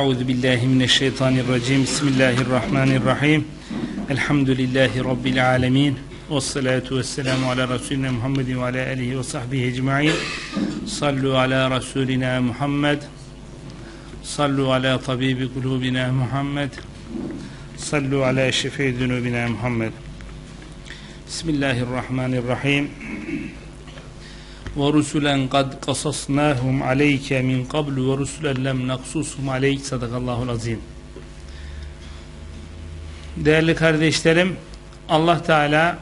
Euzu billahi mineşşeytanirracim. Bismillahirrahmanirrahim. Elhamdülillahi rabbil alamin. Ves salatu vesselamu ala resulina Muhammedin ve ala alihi ve sahbihi ecmaîn. Sallu ala resulina Muhammed. Sallu ala tabibi kulubina Muhammed. Sallu ala şefi zunubina Muhammed. Bismillahirrahmanirrahim. ورسلا قد قصصناهم عليك من قبل ورسلا لم نقصصهم عليك sadakallahul azim değerli kardeşlerim Allah Teala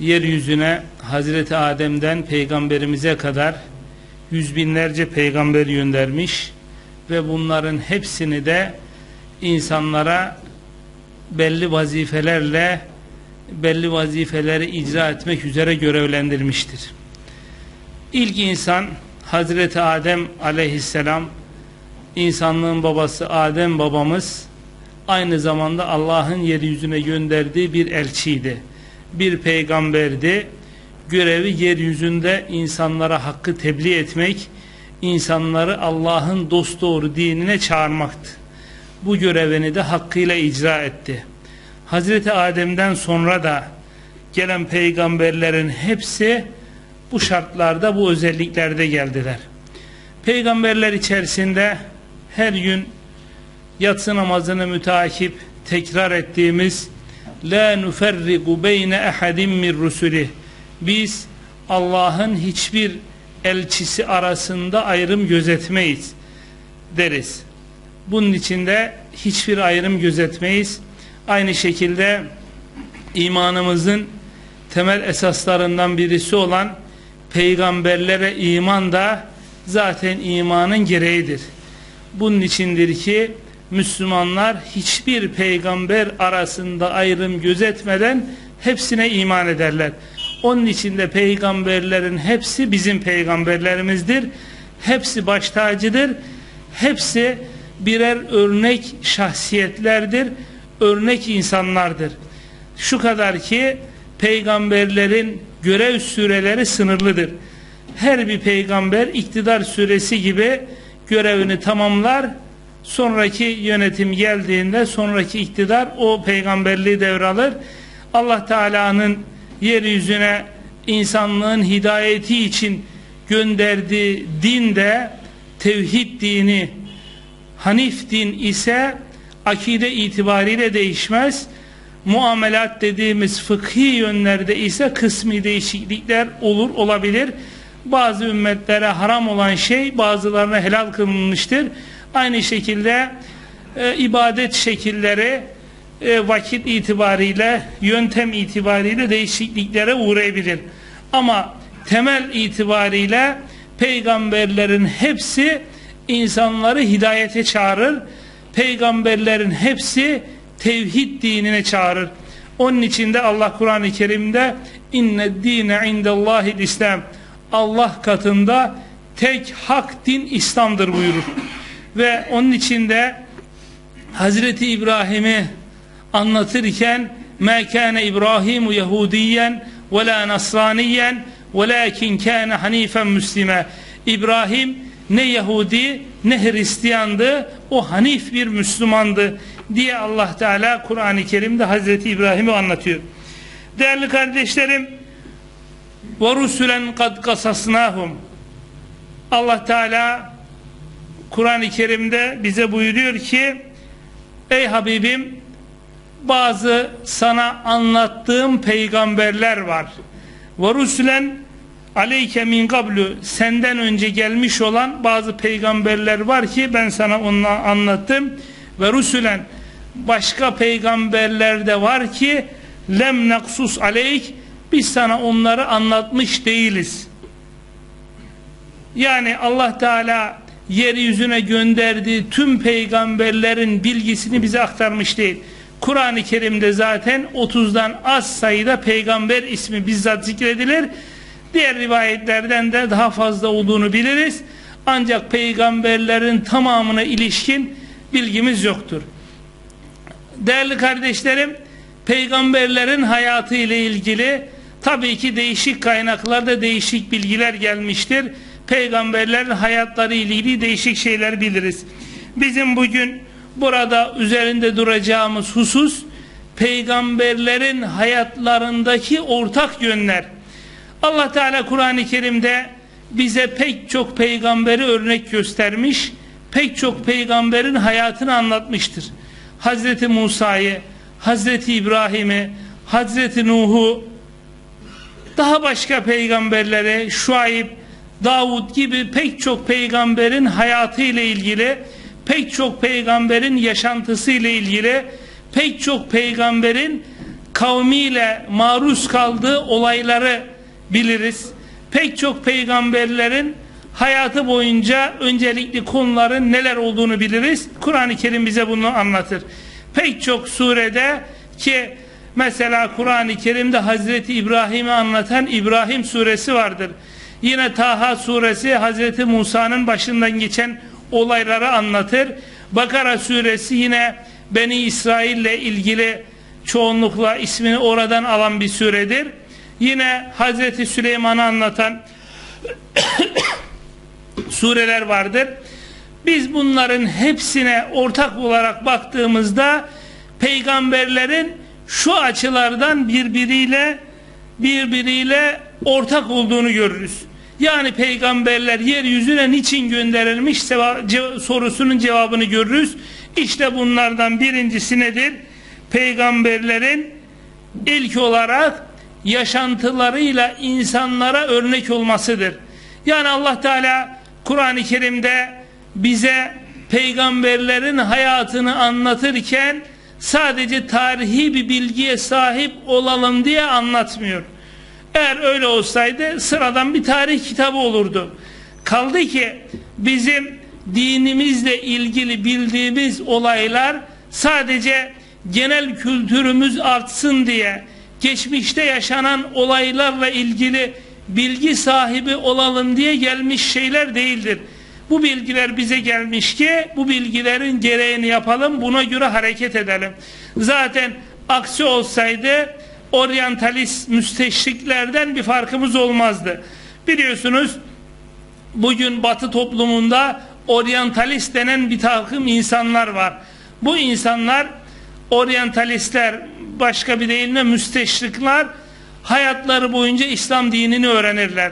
yeryüzüne Hazreti Adem'den peygamberimize kadar yüz binlerce peygamber göndermiş ve bunların hepsini de insanlara belli vazifelerle belli vazifeleri icra etmek üzere görevlendirmiştir. İlk insan Hazreti Adem aleyhisselam insanlığın babası Adem babamız aynı zamanda Allah'ın yeryüzüne gönderdiği bir elçiydi. Bir peygamberdi. Görevi yeryüzünde insanlara hakkı tebliğ etmek, insanları Allah'ın dosdoğru dinine çağırmaktı. Bu görevini de hakkıyla icra etti. Hazreti Adem'den sonra da gelen peygamberlerin hepsi bu şartlarda bu özelliklerde geldiler. Peygamberler içerisinde her gün yatsı namazını müteakip tekrar ettiğimiz La nuferrigu beyne ehadim min rusuli Biz Allah'ın hiçbir elçisi arasında ayrım gözetmeyiz deriz. Bunun içinde hiçbir ayrım gözetmeyiz. Aynı şekilde imanımızın temel esaslarından birisi olan peygamberlere iman da zaten imanın gereğidir. Bunun içindir ki Müslümanlar hiçbir peygamber arasında ayrım gözetmeden hepsine iman ederler. Onun içinde peygamberlerin hepsi bizim peygamberlerimizdir. Hepsi baş tacıdır. Hepsi birer örnek şahsiyetlerdir. Örnek insanlardır. Şu kadar ki peygamberlerin görev süreleri sınırlıdır. Her bir peygamber iktidar süresi gibi görevini tamamlar. Sonraki yönetim geldiğinde sonraki iktidar o peygamberliği devralır. Allah Teala'nın yeryüzüne insanlığın hidayeti için gönderdiği din de tevhid dini Hanif din ise akide itibariyle değişmez muamelat dediğimiz fıkhi yönlerde ise kısmi değişiklikler olur olabilir. Bazı ümmetlere haram olan şey bazılarına helal kılınmıştır. Aynı şekilde e, ibadet şekilleri e, vakit itibariyle yöntem itibariyle değişikliklere uğrayabilir. Ama temel itibariyle peygamberlerin hepsi insanları hidayete çağırır. Peygamberlerin hepsi tevhid dinine çağırır. Onun için de Allah Kur'an-ı Kerim'de inne dine indellahil İslam Allah katında tek hak din İslam'dır buyurur. Ve onun için de Hazreti İbrahim'i anlatırken mekâne İbrahimu Yahudiyen ve la Nasraniyen velakin kâne hanifen müslime İbrahim ne Yahudi ne Hristiyandı o hanif bir Müslümandı diye Allah Teala Kur'an-ı Kerim'de Hazreti İbrahim'i anlatıyor. Değerli kardeşlerim ve rusulen kad kasasnahum Allah Teala Kur'an-ı Kerim'de bize buyuruyor ki ey Habibim bazı sana anlattığım peygamberler var. Ve rusulen aleyke min kablu senden önce gelmiş olan bazı peygamberler var ki ben sana onu anlattım ve rusulen başka peygamberler de var ki lem naksus aleyk biz sana onları anlatmış değiliz. Yani Allah Teala yeryüzüne gönderdiği tüm peygamberlerin bilgisini bize aktarmış değil. Kur'an-ı Kerim'de zaten 30'dan az sayıda peygamber ismi bizzat zikredilir. Diğer rivayetlerden de daha fazla olduğunu biliriz. Ancak peygamberlerin tamamına ilişkin bilgimiz yoktur. Değerli kardeşlerim, peygamberlerin hayatı ile ilgili tabii ki değişik kaynaklarda değişik bilgiler gelmiştir. Peygamberlerin hayatları ile ilgili değişik şeyler biliriz. Bizim bugün burada üzerinde duracağımız husus peygamberlerin hayatlarındaki ortak yönler. Allah Teala Kur'an-ı Kerim'de bize pek çok peygamberi örnek göstermiş, pek çok peygamberin hayatını anlatmıştır. Hazreti Musa'yı, Hazreti İbrahim'i, Hazreti Nuh'u, daha başka peygamberlere, Şuayb, Davud gibi pek çok peygamberin hayatı ile ilgili, pek çok peygamberin yaşantısı ile ilgili, pek çok peygamberin kavmiyle maruz kaldığı olayları biliriz. Pek çok peygamberlerin hayatı boyunca öncelikli konuların neler olduğunu biliriz. Kur'an-ı Kerim bize bunu anlatır. Pek çok surede ki mesela Kur'an-ı Kerim'de Hazreti İbrahim'i anlatan İbrahim suresi vardır. Yine Taha suresi Hazreti Musa'nın başından geçen olayları anlatır. Bakara suresi yine Beni İsrail ile ilgili çoğunlukla ismini oradan alan bir suredir. Yine Hazreti Süleyman'ı anlatan sureler vardır. Biz bunların hepsine ortak olarak baktığımızda peygamberlerin şu açılardan birbiriyle birbiriyle ortak olduğunu görürüz. Yani peygamberler yeryüzüne niçin gönderilmiş sorusunun cevabını görürüz. İşte bunlardan birincisi nedir? Peygamberlerin ilk olarak yaşantılarıyla insanlara örnek olmasıdır. Yani Allah Teala Kur'an-ı Kerim'de bize peygamberlerin hayatını anlatırken sadece tarihi bir bilgiye sahip olalım diye anlatmıyor. Eğer öyle olsaydı sıradan bir tarih kitabı olurdu. Kaldı ki bizim dinimizle ilgili bildiğimiz olaylar sadece genel kültürümüz artsın diye geçmişte yaşanan olaylarla ilgili bilgi sahibi olalım diye gelmiş şeyler değildir. Bu bilgiler bize gelmiş ki bu bilgilerin gereğini yapalım buna göre hareket edelim. Zaten aksi olsaydı oryantalist müsteşriklerden bir farkımız olmazdı. Biliyorsunuz bugün batı toplumunda oryantalist denen bir takım insanlar var. Bu insanlar oryantalistler başka bir deyimle müsteşrikler hayatları boyunca İslam dinini öğrenirler.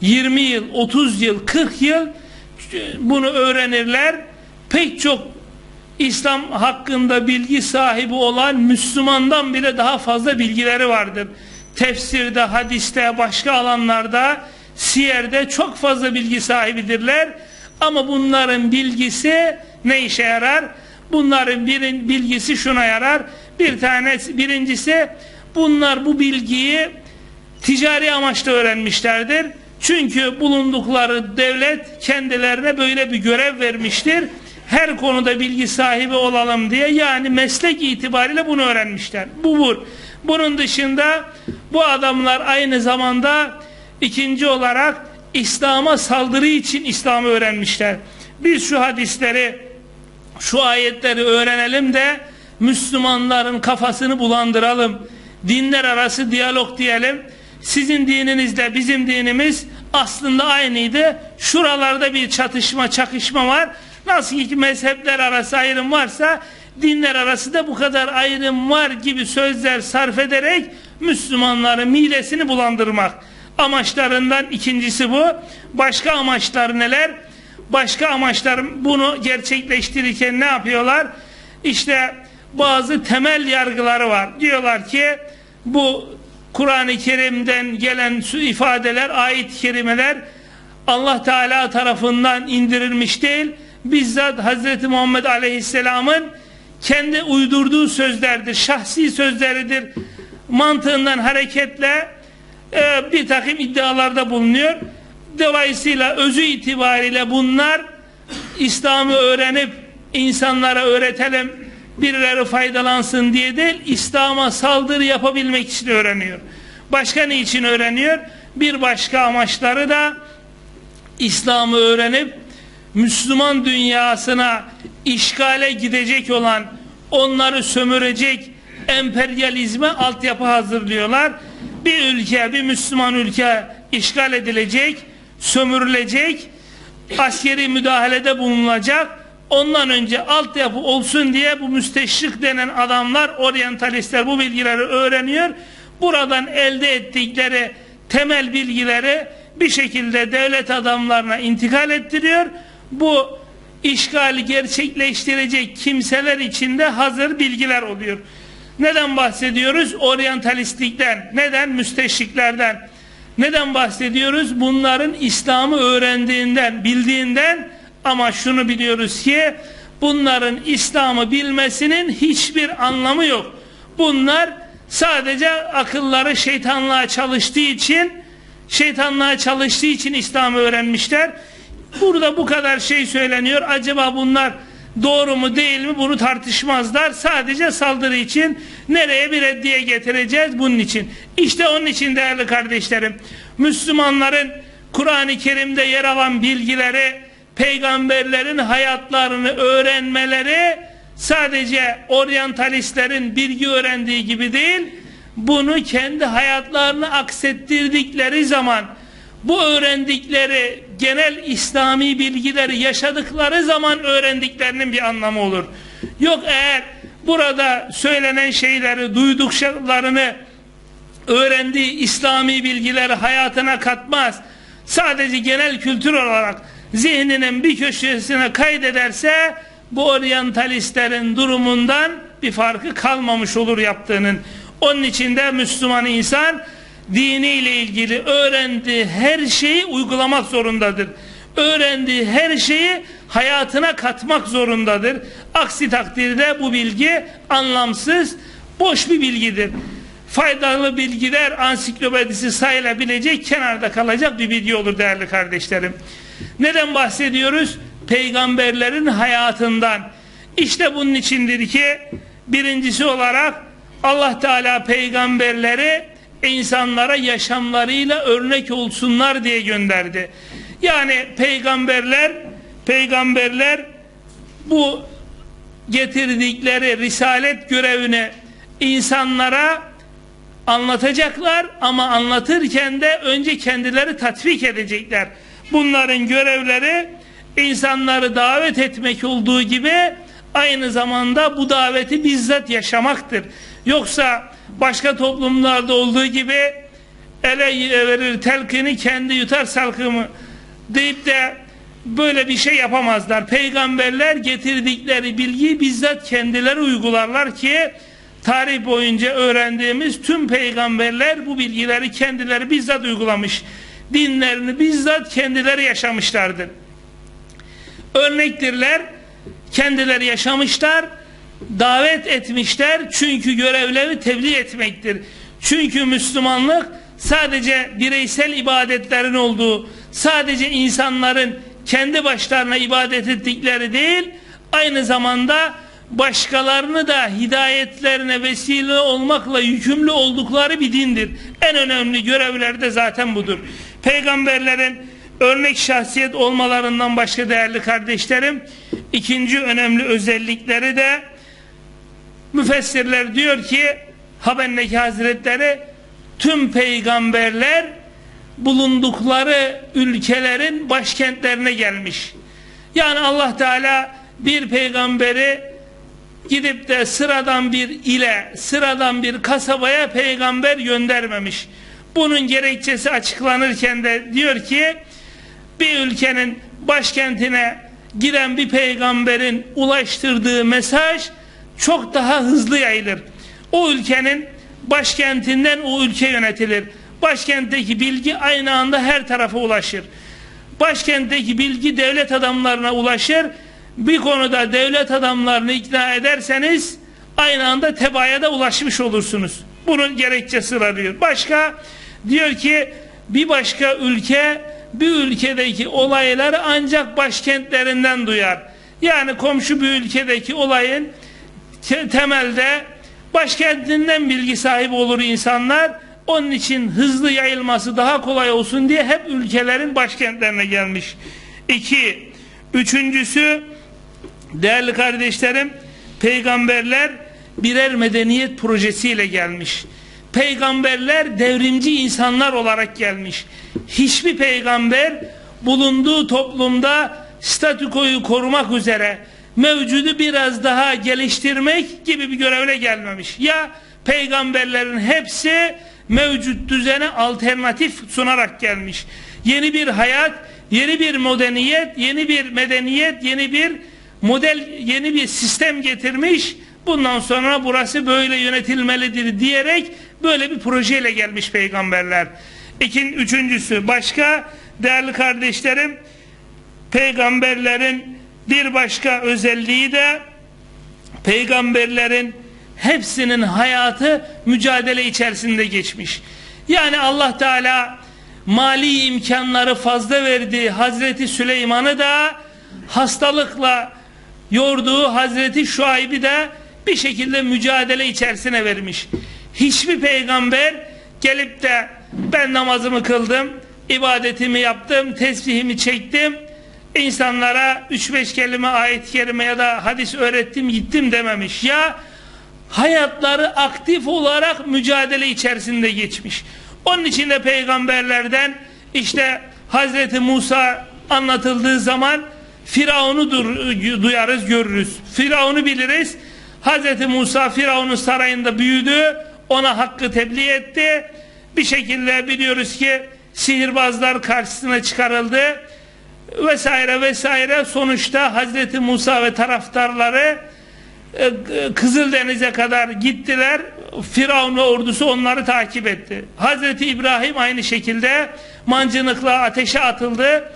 20 yıl, 30 yıl, 40 yıl bunu öğrenirler. Pek çok İslam hakkında bilgi sahibi olan Müslümandan bile daha fazla bilgileri vardır. Tefsirde, hadiste, başka alanlarda, siyerde çok fazla bilgi sahibidirler. Ama bunların bilgisi ne işe yarar? Bunların birin, bilgisi şuna yarar. Bir tanesi, birincisi bunlar bu bilgiyi ticari amaçla öğrenmişlerdir. Çünkü bulundukları devlet kendilerine böyle bir görev vermiştir. Her konuda bilgi sahibi olalım diye yani meslek itibariyle bunu öğrenmişler. Bu vur. Bunun dışında bu adamlar aynı zamanda ikinci olarak İslam'a saldırı için İslam'ı öğrenmişler. Biz şu hadisleri, şu ayetleri öğrenelim de Müslümanların kafasını bulandıralım. Dinler arası diyalog diyelim. Sizin dininizde bizim dinimiz aslında aynıydı. Şuralarda bir çatışma, çakışma var. Nasıl ki mezhepler arası ayrım varsa dinler arası da bu kadar ayrım var gibi sözler sarf ederek Müslümanların midesini bulandırmak. Amaçlarından ikincisi bu. Başka amaçlar neler? Başka amaçlar bunu gerçekleştirirken ne yapıyorlar? İşte bazı temel yargıları var. Diyorlar ki bu Kur'an-ı Kerim'den gelen ifadeler, ayet-i kerimeler Allah Teala tarafından indirilmiş değil. Bizzat Hz. Muhammed Aleyhisselam'ın kendi uydurduğu sözlerdir, şahsi sözleridir. Mantığından hareketle e, bir takım iddialarda bulunuyor. Dolayısıyla özü itibariyle bunlar İslam'ı öğrenip insanlara öğretelim, birileri faydalansın diye değil, İslam'a saldırı yapabilmek için öğreniyor. Başka ne için öğreniyor? Bir başka amaçları da İslam'ı öğrenip Müslüman dünyasına işgale gidecek olan onları sömürecek emperyalizme altyapı hazırlıyorlar. Bir ülke, bir Müslüman ülke işgal edilecek, sömürülecek, askeri müdahalede bulunulacak ondan önce altyapı olsun diye bu müsteşrik denen adamlar, oryantalistler bu bilgileri öğreniyor. Buradan elde ettikleri temel bilgileri bir şekilde devlet adamlarına intikal ettiriyor. Bu işgali gerçekleştirecek kimseler içinde hazır bilgiler oluyor. Neden bahsediyoruz? Oryantalistlikten. Neden? Müsteşriklerden. Neden bahsediyoruz? Bunların İslam'ı öğrendiğinden, bildiğinden ama şunu biliyoruz ki bunların İslam'ı bilmesinin hiçbir anlamı yok. Bunlar sadece akılları şeytanlığa çalıştığı için şeytanlığa çalıştığı için İslam'ı öğrenmişler. Burada bu kadar şey söyleniyor. Acaba bunlar doğru mu değil mi bunu tartışmazlar. Sadece saldırı için nereye bir reddiye getireceğiz bunun için. İşte onun için değerli kardeşlerim Müslümanların Kur'an-ı Kerim'de yer alan bilgileri peygamberlerin hayatlarını öğrenmeleri sadece oryantalistlerin bilgi öğrendiği gibi değil bunu kendi hayatlarını aksettirdikleri zaman bu öğrendikleri genel İslami bilgileri yaşadıkları zaman öğrendiklerinin bir anlamı olur. Yok eğer burada söylenen şeyleri duyduklarını öğrendiği İslami bilgileri hayatına katmaz. Sadece genel kültür olarak zihninin bir köşesine kaydederse bu oryantalistlerin durumundan bir farkı kalmamış olur yaptığının. Onun için de Müslüman insan diniyle ilgili öğrendiği her şeyi uygulamak zorundadır. Öğrendiği her şeyi hayatına katmak zorundadır. Aksi takdirde bu bilgi anlamsız, boş bir bilgidir. Faydalı bilgiler ansiklopedisi sayılabilecek, kenarda kalacak bir bilgi olur değerli kardeşlerim. Neden bahsediyoruz? Peygamberlerin hayatından. İşte bunun içindir ki birincisi olarak Allah Teala peygamberleri insanlara yaşamlarıyla örnek olsunlar diye gönderdi. Yani peygamberler peygamberler bu getirdikleri risalet görevini insanlara anlatacaklar ama anlatırken de önce kendileri tatbik edecekler. Bunların görevleri insanları davet etmek olduğu gibi aynı zamanda bu daveti bizzat yaşamaktır. Yoksa başka toplumlarda olduğu gibi ele verir telkini kendi yutar salkımı deyip de böyle bir şey yapamazlar. Peygamberler getirdikleri bilgiyi bizzat kendileri uygularlar ki tarih boyunca öğrendiğimiz tüm peygamberler bu bilgileri kendileri bizzat uygulamış. Dinlerini bizzat kendileri yaşamışlardır. Örnektirler, kendileri yaşamışlar, davet etmişler çünkü görevleri tebliğ etmektir. Çünkü Müslümanlık sadece bireysel ibadetlerin olduğu, sadece insanların kendi başlarına ibadet ettikleri değil, aynı zamanda başkalarını da hidayetlerine vesile olmakla yükümlü oldukları bir dindir. En önemli görevler de zaten budur. Peygamberlerin örnek şahsiyet olmalarından başka değerli kardeşlerim, ikinci önemli özellikleri de müfessirler diyor ki Habenneki Hazretleri tüm peygamberler bulundukları ülkelerin başkentlerine gelmiş. Yani Allah Teala bir peygamberi gidip de sıradan bir ile, sıradan bir kasabaya peygamber göndermemiş. Bunun gerekçesi açıklanırken de diyor ki bir ülkenin başkentine giden bir peygamberin ulaştırdığı mesaj çok daha hızlı yayılır. O ülkenin başkentinden o ülke yönetilir. Başkentteki bilgi aynı anda her tarafa ulaşır. Başkentteki bilgi devlet adamlarına ulaşır. Bir konuda devlet adamlarını ikna ederseniz aynı anda tebaaya da ulaşmış olursunuz. Bunun gerekçesi sıralıyor. Başka diyor ki bir başka ülke bir ülkedeki olayları ancak başkentlerinden duyar. Yani komşu bir ülkedeki olayın temelde başkentinden bilgi sahibi olur insanlar. Onun için hızlı yayılması daha kolay olsun diye hep ülkelerin başkentlerine gelmiş. İki, üçüncüsü değerli kardeşlerim peygamberler birer medeniyet projesiyle gelmiş. Peygamberler devrimci insanlar olarak gelmiş. Hiçbir peygamber bulunduğu toplumda statükoyu korumak üzere mevcudu biraz daha geliştirmek gibi bir görevle gelmemiş. Ya peygamberlerin hepsi mevcut düzene alternatif sunarak gelmiş. Yeni bir hayat, yeni bir moderniyet, yeni bir medeniyet, yeni bir model, yeni bir sistem getirmiş. Bundan sonra burası böyle yönetilmelidir diyerek böyle bir projeyle gelmiş peygamberler. İkin, üçüncüsü başka değerli kardeşlerim peygamberlerin bir başka özelliği de peygamberlerin hepsinin hayatı mücadele içerisinde geçmiş. Yani Allah Teala mali imkanları fazla verdiği Hazreti Süleyman'ı da hastalıkla yorduğu Hazreti Şuayb'i de bir şekilde mücadele içerisine vermiş. Hiçbir peygamber gelip de ben namazımı kıldım, ibadetimi yaptım, tesbihimi çektim, insanlara 3-5 kelime ayet-i kerime ya da hadis öğrettim gittim dememiş. Ya hayatları aktif olarak mücadele içerisinde geçmiş. Onun için de peygamberlerden işte Hazreti Musa anlatıldığı zaman Firavun'u duyarız, görürüz. Firavun'u biliriz. Hazreti Musa Firavun'un sarayında büyüdü. Ona hakkı tebliğ etti. Bir şekilde biliyoruz ki sihirbazlar karşısına çıkarıldı. Vesaire vesaire. Sonuçta Hazreti Musa ve taraftarları e, Kızıldeniz'e kadar gittiler. Firavun ve ordusu onları takip etti. Hazreti İbrahim aynı şekilde mancınıkla ateşe atıldı.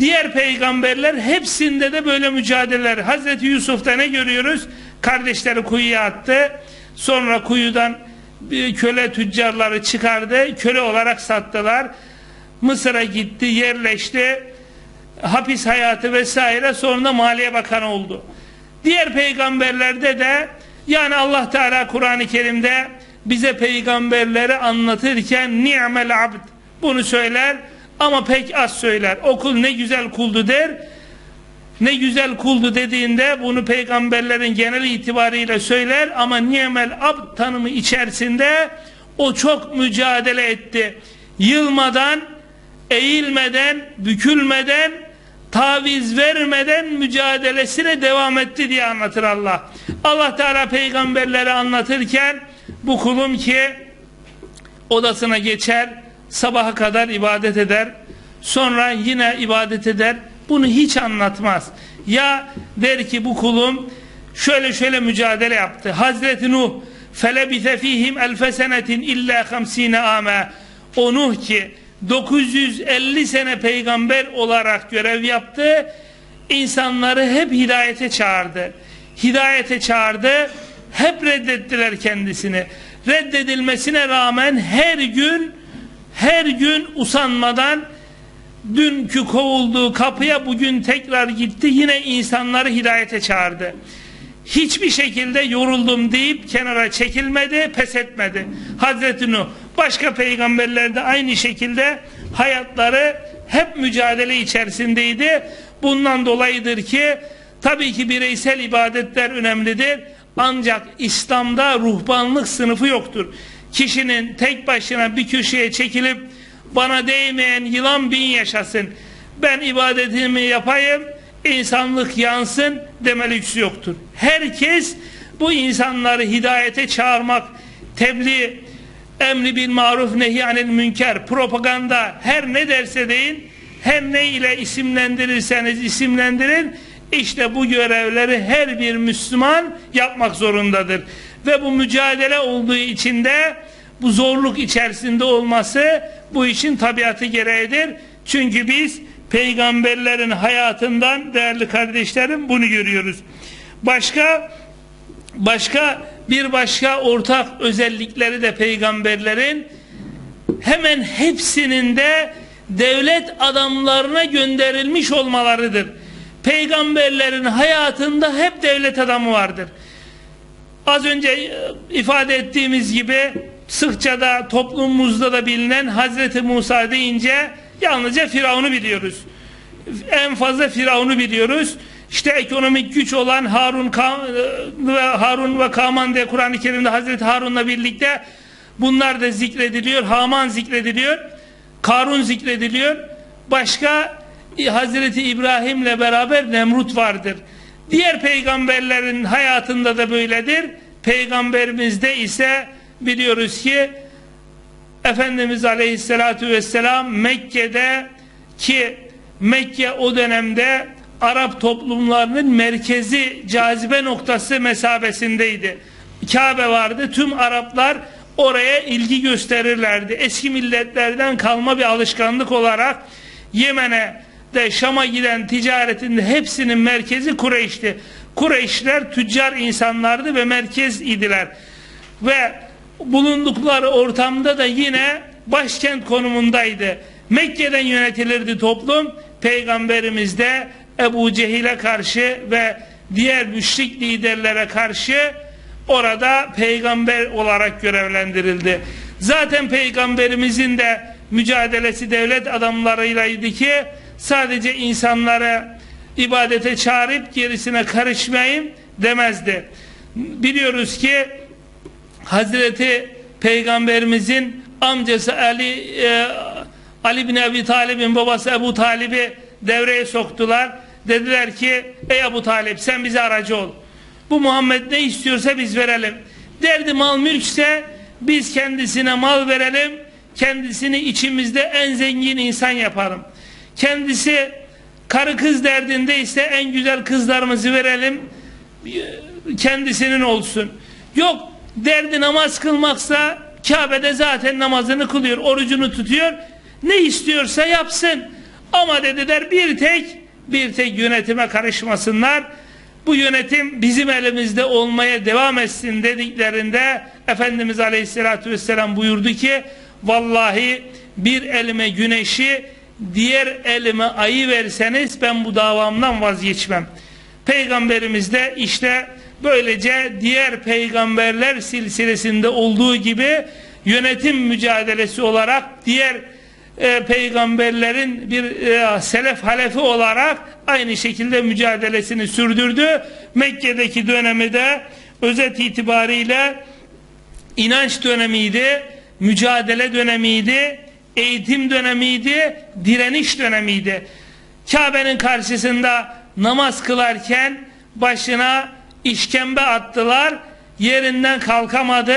Diğer peygamberler hepsinde de böyle mücadeleler. Hazreti Yusuf'ta ne görüyoruz? Kardeşleri kuyuya attı. Sonra kuyudan köle tüccarları çıkardı. Köle olarak sattılar. Mısır'a gitti, yerleşti. Hapis hayatı vesaire sonra Maliye Bakanı oldu. Diğer peygamberlerde de yani Allah Teala Kur'an-ı Kerim'de bize peygamberleri anlatırken ni'mel abd bunu söyler ama pek az söyler. Okul ne güzel kuldu der. Ne güzel kuldu dediğinde bunu peygamberlerin genel itibariyle söyler ama ni'mel abd tanımı içerisinde o çok mücadele etti. Yılmadan, eğilmeden, bükülmeden taviz vermeden mücadelesine devam etti diye anlatır Allah. Allah Teala peygamberleri anlatırken bu kulum ki odasına geçer, sabaha kadar ibadet eder, sonra yine ibadet eder. Bunu hiç anlatmaz. Ya der ki bu kulum şöyle şöyle mücadele yaptı. Hazreti Nuh felebise fihim elfe senetin illa hamsine ame. O Nuh ki 950 sene peygamber olarak görev yaptı. İnsanları hep hidayete çağırdı. Hidayete çağırdı. Hep reddettiler kendisini. Reddedilmesine rağmen her gün her gün usanmadan dünkü kovulduğu kapıya bugün tekrar gitti. Yine insanları hidayete çağırdı. Hiçbir şekilde yoruldum deyip kenara çekilmedi, pes etmedi. Hazreti Nuh Başka peygamberler de aynı şekilde hayatları hep mücadele içerisindeydi. Bundan dolayıdır ki tabii ki bireysel ibadetler önemlidir. Ancak İslam'da ruhbanlık sınıfı yoktur. Kişinin tek başına bir köşeye çekilip bana değmeyen yılan bin yaşasın. Ben ibadetimi yapayım, insanlık yansın deme lüksü yoktur. Herkes bu insanları hidayete çağırmak, tebliğ emri bil maruf nehyanil münker propaganda her ne derse deyin her ne ile isimlendirirseniz isimlendirin işte bu görevleri her bir Müslüman yapmak zorundadır ve bu mücadele olduğu içinde bu zorluk içerisinde olması bu işin tabiatı gereğidir çünkü biz peygamberlerin hayatından değerli kardeşlerim bunu görüyoruz başka başka bir başka ortak özellikleri de peygamberlerin hemen hepsinin de devlet adamlarına gönderilmiş olmalarıdır. Peygamberlerin hayatında hep devlet adamı vardır. Az önce ifade ettiğimiz gibi sıkça da toplumumuzda da bilinen Hazreti Musa deyince yalnızca Firavun'u biliyoruz. En fazla Firavun'u biliyoruz işte ekonomik güç olan Harun ve Harun ve Kaman diye Kur'an-ı Kerim'de Hazreti Harun'la birlikte bunlar da zikrediliyor. Haman zikrediliyor. Karun zikrediliyor. Başka Hazreti İbrahim'le beraber Nemrut vardır. Diğer peygamberlerin hayatında da böyledir. Peygamberimizde ise biliyoruz ki Efendimiz Aleyhisselatü Vesselam Mekke'de ki Mekke o dönemde Arap toplumlarının merkezi cazibe noktası mesabesindeydi. Kabe vardı. Tüm Araplar oraya ilgi gösterirlerdi. Eski milletlerden kalma bir alışkanlık olarak Yemen'e de Şam'a giden ticaretin hepsinin merkezi Kureyş'ti. Kureyşler tüccar insanlardı ve merkez idiler. Ve bulundukları ortamda da yine başkent konumundaydı. Mekke'den yönetilirdi toplum. Peygamberimiz de Ebu Cehil'e karşı ve diğer müşrik liderlere karşı orada peygamber olarak görevlendirildi. Zaten peygamberimizin de mücadelesi devlet adamlarıylaydı ki sadece insanları ibadete çağırıp gerisine karışmayın demezdi. Biliyoruz ki Hazreti Peygamberimizin amcası Ali e, Ali bin Ebi Talib'in babası Ebu Talib'i devreye soktular. Dediler ki ey Ebu Talib sen bize aracı ol. Bu Muhammed ne istiyorsa biz verelim. Derdi mal mülkse biz kendisine mal verelim. Kendisini içimizde en zengin insan yapalım. Kendisi karı kız derdinde ise en güzel kızlarımızı verelim. Kendisinin olsun. Yok derdi namaz kılmaksa Kabe'de zaten namazını kılıyor, orucunu tutuyor. Ne istiyorsa yapsın. Ama dediler bir tek bir tek yönetime karışmasınlar. Bu yönetim bizim elimizde olmaya devam etsin dediklerinde Efendimiz Aleyhisselatü Vesselam buyurdu ki vallahi bir elime güneşi diğer elime ayı verseniz ben bu davamdan vazgeçmem. Peygamberimiz de işte böylece diğer peygamberler silsilesinde olduğu gibi yönetim mücadelesi olarak diğer e, peygamberlerin bir e, selef halefi olarak aynı şekilde mücadelesini sürdürdü. Mekke'deki dönemi de özet itibariyle inanç dönemiydi, mücadele dönemiydi, eğitim dönemiydi, direniş dönemiydi. Kabe'nin karşısında namaz kılarken başına işkembe attılar, yerinden kalkamadı.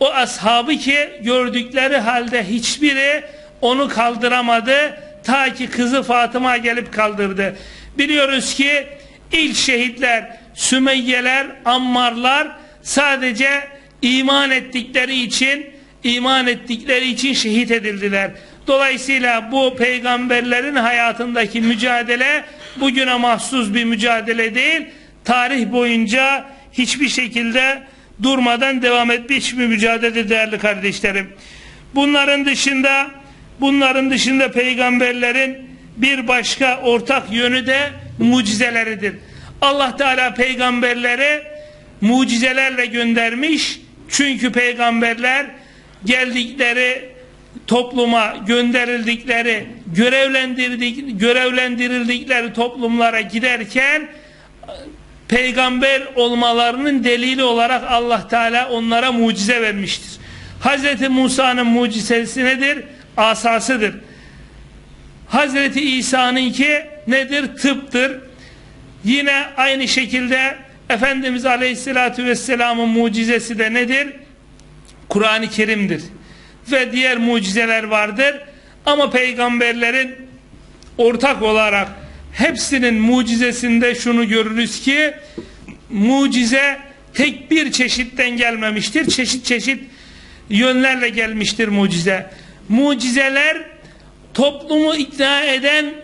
O ashabı ki gördükleri halde hiçbiri onu kaldıramadı ta ki kızı Fatıma gelip kaldırdı. Biliyoruz ki ilk şehitler Sümeyyeler, Ammarlar sadece iman ettikleri için iman ettikleri için şehit edildiler. Dolayısıyla bu peygamberlerin hayatındaki mücadele bugüne mahsus bir mücadele değil. Tarih boyunca hiçbir şekilde durmadan devam etmiş bir mücadele değerli kardeşlerim. Bunların dışında Bunların dışında peygamberlerin bir başka ortak yönü de mucizeleridir. Allah Teala peygamberleri mucizelerle göndermiş. Çünkü peygamberler geldikleri topluma gönderildikleri görevlendirdik, görevlendirildikleri toplumlara giderken peygamber olmalarının delili olarak Allah Teala onlara mucize vermiştir. Hz. Musa'nın mucizesi nedir? asasıdır. Hazreti İsa'nınki nedir? Tıptır. Yine aynı şekilde Efendimiz Aleyhisselatü Vesselam'ın mucizesi de nedir? Kur'an-ı Kerim'dir. Ve diğer mucizeler vardır. Ama peygamberlerin ortak olarak hepsinin mucizesinde şunu görürüz ki mucize tek bir çeşitten gelmemiştir. Çeşit çeşit yönlerle gelmiştir mucize mucizeler toplumu ikna eden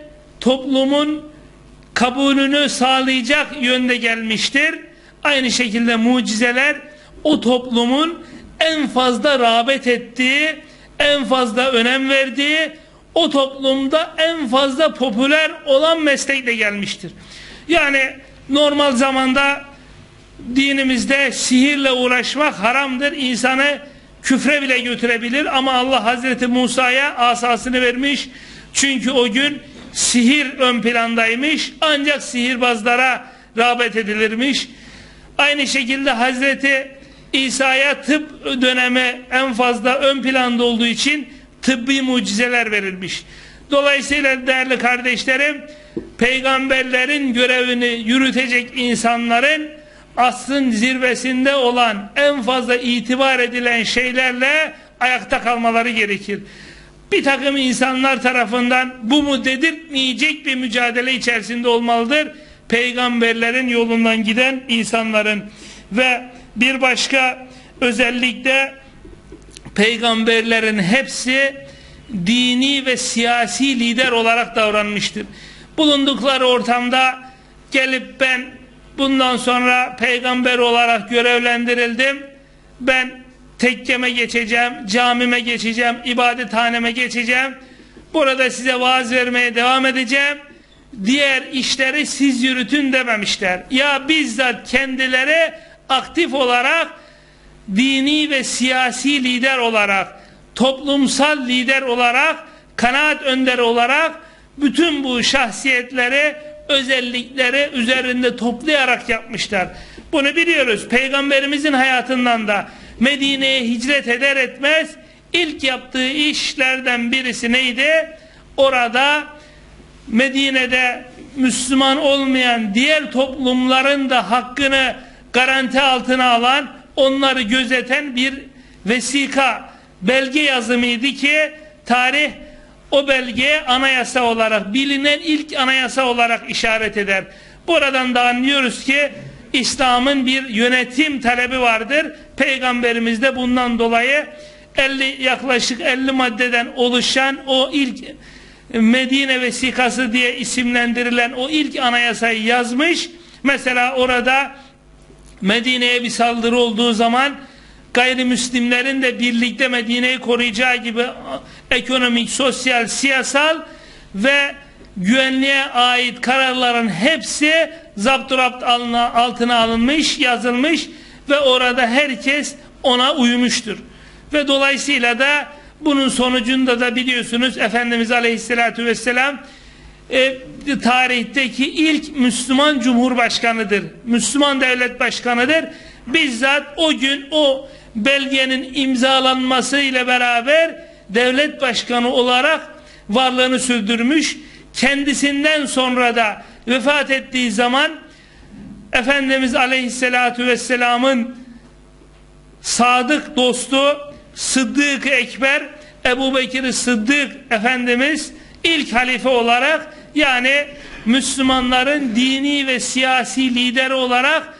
toplumun kabulünü sağlayacak yönde gelmiştir. Aynı şekilde mucizeler o toplumun en fazla rağbet ettiği, en fazla önem verdiği, o toplumda en fazla popüler olan meslekle gelmiştir. Yani normal zamanda dinimizde sihirle uğraşmak haramdır. İnsanı küfre bile götürebilir ama Allah Hazreti Musa'ya asasını vermiş. Çünkü o gün sihir ön plandaymış ancak sihirbazlara rağbet edilirmiş. Aynı şekilde Hazreti İsa'ya tıp dönemi en fazla ön planda olduğu için tıbbi mucizeler verilmiş. Dolayısıyla değerli kardeşlerim peygamberlerin görevini yürütecek insanların asrın zirvesinde olan en fazla itibar edilen şeylerle ayakta kalmaları gerekir. Bir takım insanlar tarafından bu mu dedirtmeyecek bir mücadele içerisinde olmalıdır. Peygamberlerin yolundan giden insanların ve bir başka özellikle peygamberlerin hepsi dini ve siyasi lider olarak davranmıştır. Bulundukları ortamda gelip ben bundan sonra peygamber olarak görevlendirildim. Ben tekkeme geçeceğim, camime geçeceğim, ibadethaneme geçeceğim. Burada size vaaz vermeye devam edeceğim. Diğer işleri siz yürütün dememişler. Ya bizzat kendileri aktif olarak dini ve siyasi lider olarak, toplumsal lider olarak, kanaat önderi olarak bütün bu şahsiyetleri, özellikleri üzerinde toplayarak yapmışlar. Bunu biliyoruz. Peygamberimizin hayatından da Medine'ye hicret eder etmez ilk yaptığı işlerden birisi neydi? Orada Medine'de Müslüman olmayan diğer toplumların da hakkını garanti altına alan, onları gözeten bir vesika, belge yazımıydı ki tarih o belgeye anayasa olarak, bilinen ilk anayasa olarak işaret eder. Buradan da anlıyoruz ki İslam'ın bir yönetim talebi vardır. Peygamberimiz de bundan dolayı 50 yaklaşık 50 maddeden oluşan o ilk Medine vesikası diye isimlendirilen o ilk anayasayı yazmış. Mesela orada Medine'ye bir saldırı olduğu zaman gayrimüslimlerin de birlikte Medine'yi koruyacağı gibi ekonomik, sosyal, siyasal ve güvenliğe ait kararların hepsi zapturapt altına alınmış, yazılmış ve orada herkes ona uymuştur. Ve dolayısıyla da bunun sonucunda da biliyorsunuz Efendimiz Aleyhisselatü Vesselam e, tarihteki ilk Müslüman Cumhurbaşkanıdır. Müslüman devlet başkanıdır. Bizzat o gün o belgenin imzalanması ile beraber devlet başkanı olarak varlığını sürdürmüş. Kendisinden sonra da vefat ettiği zaman Efendimiz Aleyhisselatü Vesselam'ın sadık dostu Sıddık Ekber Ebu Bekir Sıddık Efendimiz ilk halife olarak yani Müslümanların dini ve siyasi lideri olarak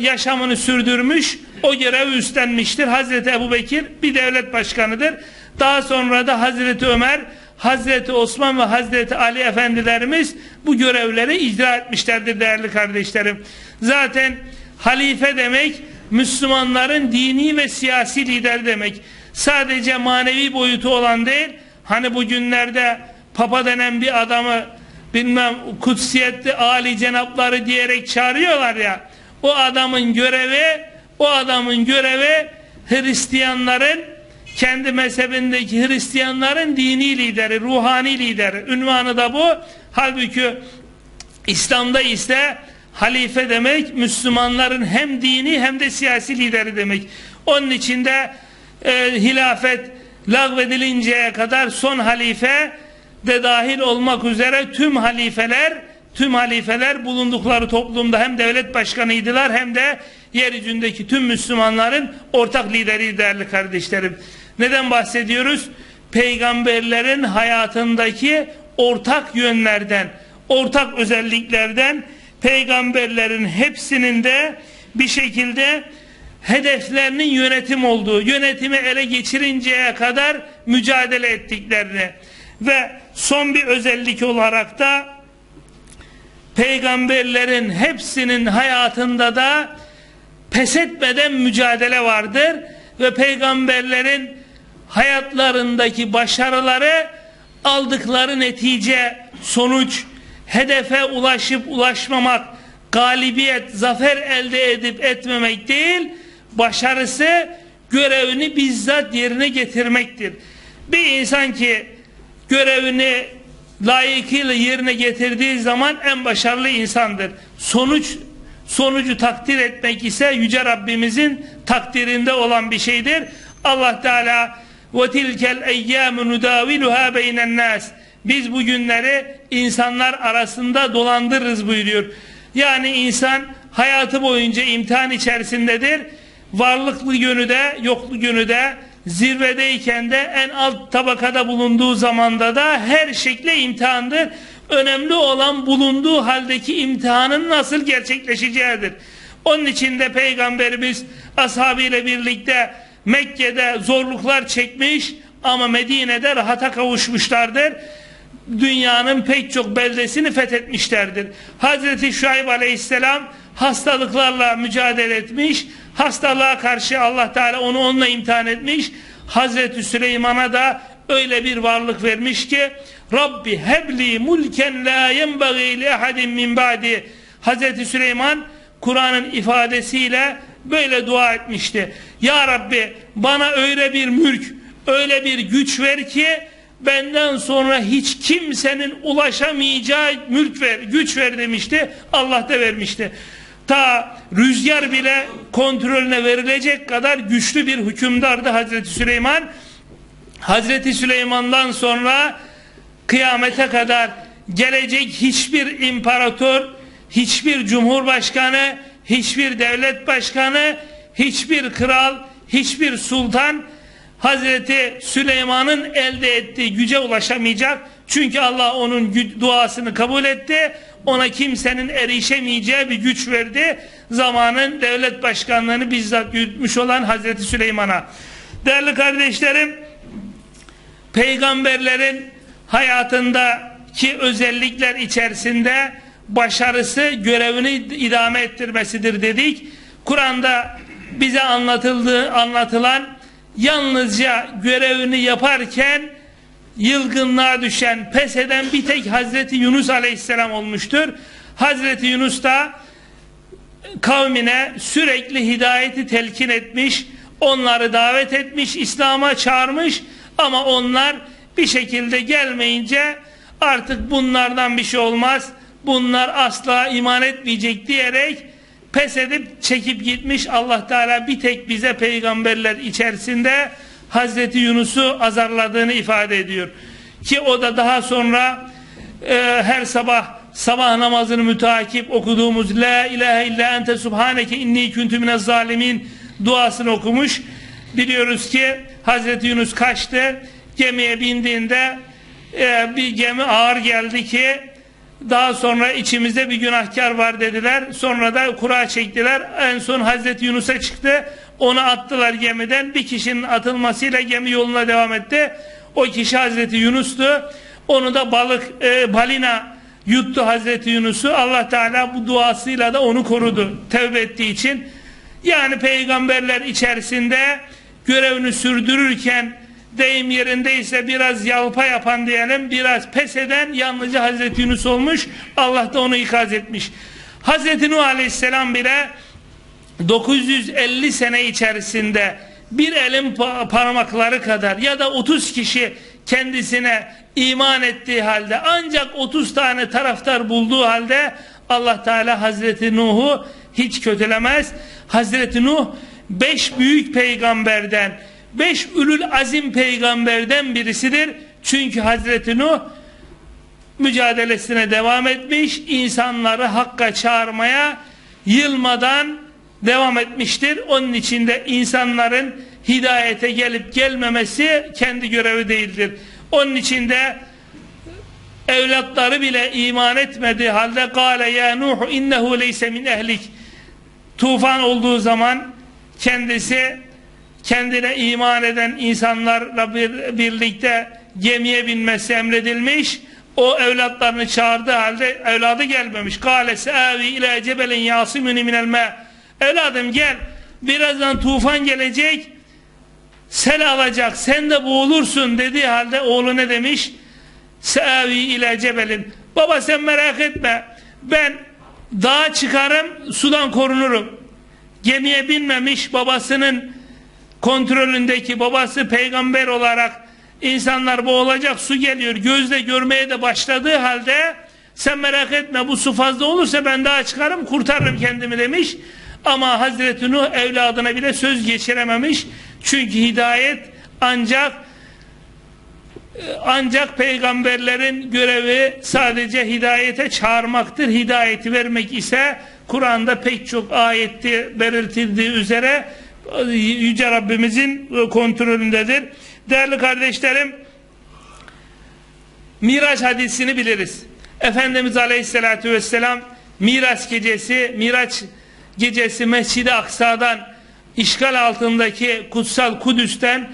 yaşamını sürdürmüş o görevi üstlenmiştir. Hazreti Ebu Bekir bir devlet başkanıdır. Daha sonra da Hazreti Ömer Hazreti Osman ve Hazreti Ali efendilerimiz bu görevleri icra etmişlerdir değerli kardeşlerim. Zaten halife demek Müslümanların dini ve siyasi lider demek. Sadece manevi boyutu olan değil, hani bugünlerde Papa denen bir adamı bilmem kutsiyetli Ali cenapları diyerek çağırıyorlar ya, o adamın görevi, o adamın görevi Hristiyanların kendi mezhebindeki Hristiyanların dini lideri, ruhani lideri. Ünvanı da bu. Halbuki İslam'da ise halife demek Müslümanların hem dini hem de siyasi lideri demek. Onun içinde e, hilafet lağvedilinceye kadar son halife de dahil olmak üzere tüm halifeler tüm halifeler bulundukları toplumda hem devlet başkanıydılar hem de yeryüzündeki tüm Müslümanların ortak lideri değerli kardeşlerim. Neden bahsediyoruz? Peygamberlerin hayatındaki ortak yönlerden, ortak özelliklerden peygamberlerin hepsinin de bir şekilde hedeflerinin yönetim olduğu, yönetimi ele geçirinceye kadar mücadele ettiklerini ve son bir özellik olarak da peygamberlerin hepsinin hayatında da pes etmeden mücadele vardır ve peygamberlerin hayatlarındaki başarıları aldıkları netice, sonuç, hedefe ulaşıp ulaşmamak, galibiyet, zafer elde edip etmemek değil, başarısı görevini bizzat yerine getirmektir. Bir insan ki görevini layıkıyla yerine getirdiği zaman en başarılı insandır. Sonuç sonucu takdir etmek ise yüce Rabbimizin takdirinde olan bir şeydir. Allah Teala ve tilkel eyyamu nudaviluha beynen nas biz bu günleri insanlar arasında dolandırırız buyuruyor. Yani insan hayatı boyunca imtihan içerisindedir. Varlıklı yönü de yoklu yönü de zirvedeyken de en alt tabakada bulunduğu zamanda da her şekle imtihandır. Önemli olan bulunduğu haldeki imtihanın nasıl gerçekleşeceğidir. Onun için de Peygamberimiz ashabıyla birlikte Mekke'de zorluklar çekmiş ama Medine'de rahata kavuşmuşlardır. Dünyanın pek çok beldesini fethetmişlerdir. Hazreti Şuayb Aleyhisselam hastalıklarla mücadele etmiş. Hastalığa karşı Allah Teala onu onunla imtihan etmiş. Hazreti Süleyman'a da öyle bir varlık vermiş ki Rabbi hebli mulken la yenbagî li ahadin min ba'di Hazreti Süleyman Kur'an'ın ifadesiyle böyle dua etmişti. Ya Rabbi bana öyle bir mülk, öyle bir güç ver ki benden sonra hiç kimsenin ulaşamayacağı mülk ver, güç ver demişti. Allah da vermişti. Ta rüzgar bile kontrolüne verilecek kadar güçlü bir hükümdardı Hazreti Süleyman. Hazreti Süleyman'dan sonra kıyamete kadar gelecek hiçbir imparator, hiçbir cumhurbaşkanı, hiçbir devlet başkanı, hiçbir kral, hiçbir sultan Hazreti Süleyman'ın elde ettiği güce ulaşamayacak. Çünkü Allah onun duasını kabul etti. Ona kimsenin erişemeyeceği bir güç verdi. Zamanın devlet başkanlığını bizzat yürütmüş olan Hazreti Süleyman'a. Değerli kardeşlerim, peygamberlerin hayatındaki özellikler içerisinde başarısı görevini idame ettirmesidir dedik. Kur'an'da bize anlatıldığı anlatılan yalnızca görevini yaparken yılgınlığa düşen, pes eden bir tek Hazreti Yunus Aleyhisselam olmuştur. Hazreti Yunus da kavmine sürekli hidayeti telkin etmiş, onları davet etmiş, İslam'a çağırmış ama onlar bir şekilde gelmeyince artık bunlardan bir şey olmaz, bunlar asla iman etmeyecek diyerek pes edip çekip gitmiş Allah Teala bir tek bize peygamberler içerisinde Hazreti Yunus'u azarladığını ifade ediyor. Ki o da daha sonra e, her sabah sabah namazını müteakip okuduğumuz La ilahe illa ente subhaneke inni minez zalimin duasını okumuş. Biliyoruz ki Hazreti Yunus kaçtı. Gemiye bindiğinde e, bir gemi ağır geldi ki daha sonra içimizde bir günahkar var dediler. Sonra da kura çektiler. En son Hazreti Yunus'a çıktı. Onu attılar gemiden. Bir kişinin atılmasıyla gemi yoluna devam etti. O kişi Hazreti Yunus'tu. Onu da balık, e, balina yuttu Hazreti Yunus'u. Allah Teala bu duasıyla da onu korudu. Tevbe ettiği için. Yani peygamberler içerisinde görevini sürdürürken deyim yerindeyse biraz yalpa yapan diyelim biraz pes eden yalnızca Hazreti Yunus olmuş Allah da onu ikaz etmiş Hazreti Nuh Aleyhisselam bile 950 sene içerisinde bir elin parmakları kadar ya da 30 kişi kendisine iman ettiği halde ancak 30 tane taraftar bulduğu halde Allah Teala Hazreti Nuh'u hiç kötülemez. Hazreti Nuh beş büyük peygamberden beş ülül azim peygamberden birisidir. Çünkü Hazreti Nuh mücadelesine devam etmiş, insanları hakka çağırmaya yılmadan devam etmiştir. Onun için de insanların hidayete gelip gelmemesi kendi görevi değildir. Onun için de evlatları bile iman etmediği halde gale ya Nuh innehu leyse min ehlik tufan olduğu zaman kendisi kendine iman eden insanlarla bir, birlikte gemiye binmesi emredilmiş. O evlatlarını çağırdığı halde evladı gelmemiş. Kale seavi ila cebelin yasimuni minel me. Evladım gel. Birazdan tufan gelecek. Sel alacak. Sen de boğulursun dediği halde oğlu ne demiş? Seavi ila cebelin. Baba sen merak etme. Ben dağa çıkarım sudan korunurum. Gemiye binmemiş babasının kontrolündeki babası peygamber olarak insanlar boğulacak su geliyor. Gözle görmeye de başladığı halde sen merak etme bu su fazla olursa ben daha çıkarım kurtarırım kendimi demiş. Ama Hazreti Nuh evladına bile söz geçirememiş. Çünkü hidayet ancak ancak peygamberlerin görevi sadece hidayete çağırmaktır. Hidayeti vermek ise Kur'an'da pek çok ayette belirtildiği üzere Yüce Rabbimizin kontrolündedir. Değerli kardeşlerim, Miraç hadisini biliriz. Efendimiz Aleyhisselatü Vesselam Miraç gecesi, Miraç gecesi Mescid-i Aksa'dan işgal altındaki kutsal Kudüs'ten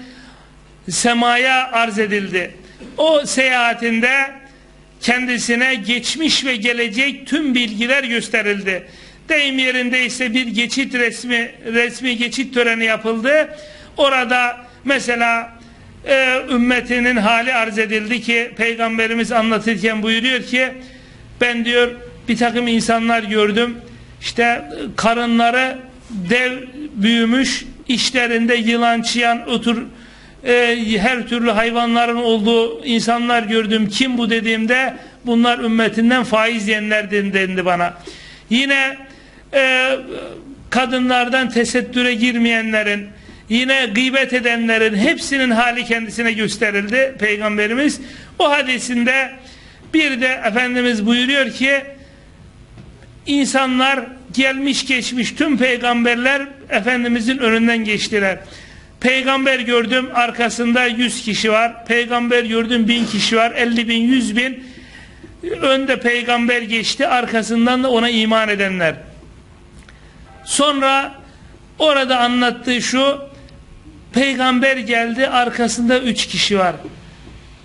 semaya arz edildi. O seyahatinde kendisine geçmiş ve gelecek tüm bilgiler gösterildi. Deyim yerinde ise bir geçit resmi resmi geçit töreni yapıldı. Orada mesela e, ümmetinin hali arz edildi ki peygamberimiz anlatırken buyuruyor ki ben diyor bir takım insanlar gördüm. İşte karınları dev büyümüş işlerinde yılan çıyan otur e, her türlü hayvanların olduğu insanlar gördüm. Kim bu dediğimde bunlar ümmetinden faiz yiyenler dendi bana. Yine e, kadınlardan tesettüre girmeyenlerin yine gıybet edenlerin hepsinin hali kendisine gösterildi Peygamberimiz. O hadisinde bir de Efendimiz buyuruyor ki insanlar gelmiş geçmiş tüm peygamberler Efendimizin önünden geçtiler. Peygamber gördüm arkasında yüz kişi var. Peygamber gördüm bin kişi var. Elli bin, yüz bin. Önde peygamber geçti. Arkasından da ona iman edenler. Sonra orada anlattığı şu Peygamber geldi arkasında üç kişi var.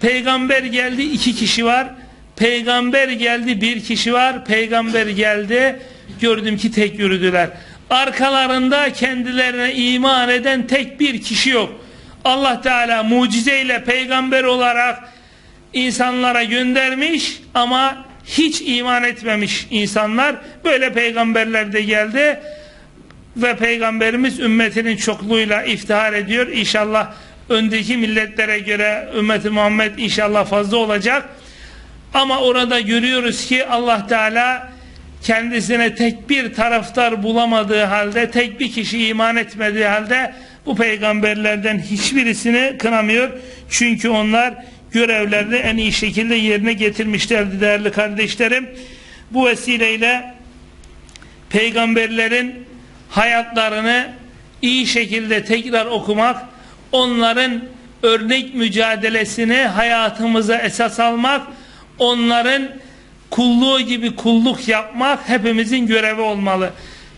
Peygamber geldi iki kişi var. Peygamber geldi bir kişi var. Peygamber geldi gördüm ki tek yürüdüler. Arkalarında kendilerine iman eden tek bir kişi yok. Allah Teala mucizeyle peygamber olarak insanlara göndermiş ama hiç iman etmemiş insanlar böyle peygamberler de geldi ve Peygamberimiz ümmetinin çokluğuyla iftihar ediyor. İnşallah öndeki milletlere göre ümmeti Muhammed inşallah fazla olacak. Ama orada görüyoruz ki Allah Teala kendisine tek bir taraftar bulamadığı halde, tek bir kişi iman etmediği halde bu peygamberlerden hiçbirisini kınamıyor. Çünkü onlar görevlerini en iyi şekilde yerine getirmişlerdi değerli kardeşlerim. Bu vesileyle peygamberlerin hayatlarını iyi şekilde tekrar okumak, onların örnek mücadelesini hayatımıza esas almak, onların kulluğu gibi kulluk yapmak hepimizin görevi olmalı.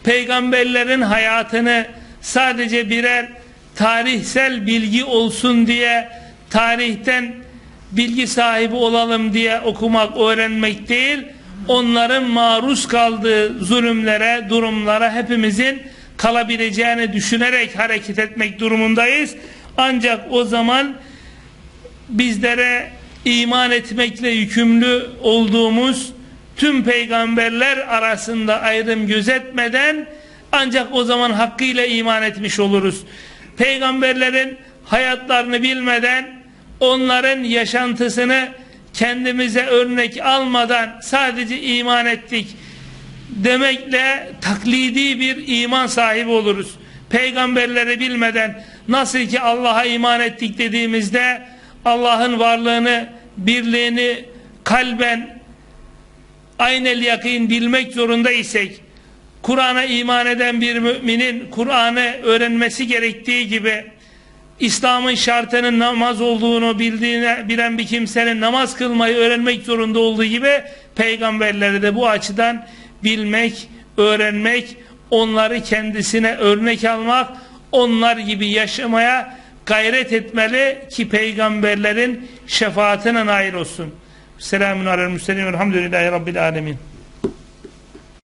Peygamberlerin hayatını sadece birer tarihsel bilgi olsun diye tarihten bilgi sahibi olalım diye okumak, öğrenmek değil, onların maruz kaldığı zulümlere, durumlara hepimizin kalabileceğini düşünerek hareket etmek durumundayız. Ancak o zaman bizlere iman etmekle yükümlü olduğumuz tüm peygamberler arasında ayrım gözetmeden ancak o zaman hakkıyla iman etmiş oluruz. Peygamberlerin hayatlarını bilmeden onların yaşantısını kendimize örnek almadan sadece iman ettik demekle taklidi bir iman sahibi oluruz. Peygamberleri bilmeden nasıl ki Allah'a iman ettik dediğimizde Allah'ın varlığını, birliğini kalben aynel yakin bilmek zorunda isek Kur'an'a iman eden bir müminin Kur'an'ı öğrenmesi gerektiği gibi İslam'ın şartının namaz olduğunu bildiğine, bilen bir kimsenin namaz kılmayı öğrenmek zorunda olduğu gibi peygamberleri de bu açıdan bilmek, öğrenmek, onları kendisine örnek almak, onlar gibi yaşamaya gayret etmeli ki peygamberlerin şefaatine nail olsun. Selamun sellem. Elhamdülillahi Rabbil alemin.